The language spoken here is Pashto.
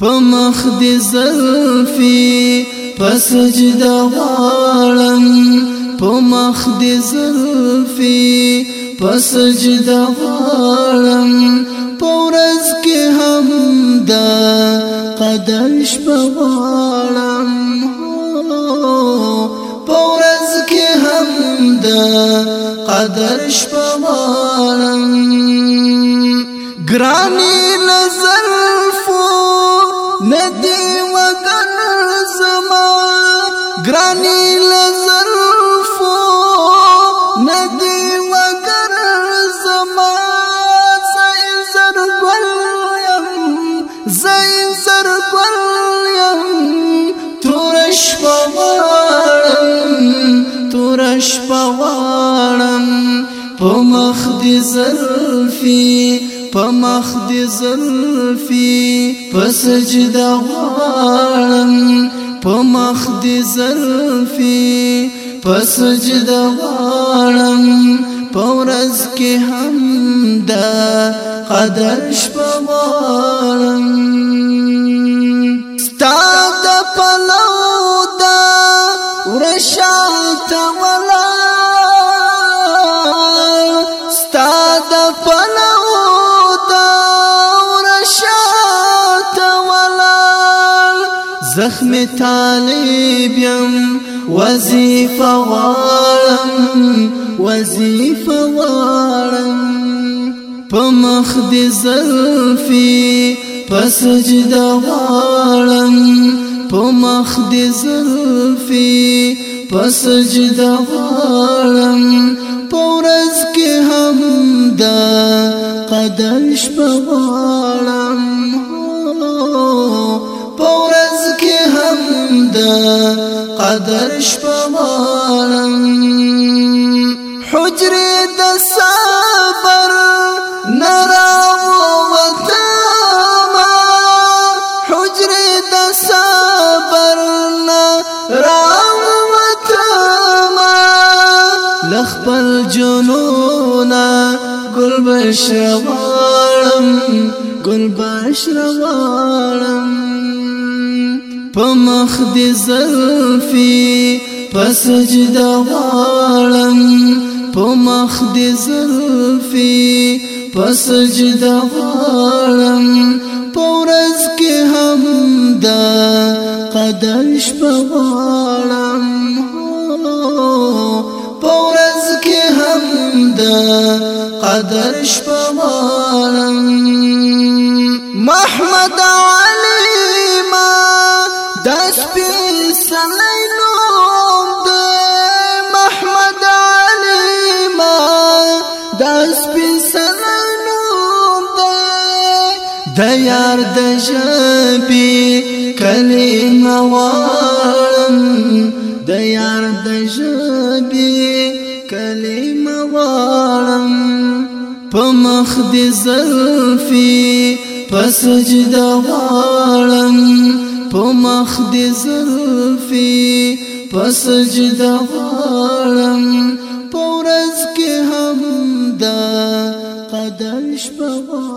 پمخ دې زلفي پسجد غالم پمخ دې زلفي پسجد غالم پورز کې هم دا قدش بغالم پورز کې هم دا قدرش بغالم گرانی دی وطن زما گرانی فو ندی وطن زما زینزر گل یم زینزر گل یم تورش پوارم تورش پوارم پمخ دی ظرفی په مخ دې زلفي په سجده غواړم په مخ دې زلفي په سجده غواړم په ورځ کې هم دا قدر شپواړم ستا د پلو دا ورشه زخم طالب يم وظيفة غارم وظيفة غارم پمخ دي زلفي پسجد غارم پمخ دي زلفي پسجد غارم پورز کې هم دا قدر شپه غارم د قدر شپمانم حجره د صبر نراو وتما حجره د صبر نراو وتما لخبل جنونا گل بشوارم گل بشوارم پمخ دی زلفی پسجد غالم پمخ دی زلفی پسجد غالم پورز کې هم دا قدش بغالم پورز کې هم دا قدش بغالم محمد عالم داس بن سرانوم دا دا یار دا جبی کلیم وارم دا یار دا جبی کلیم وارم پمخ دی زلفی پسجد وارم پمخ دی زلفی وارم Eles vão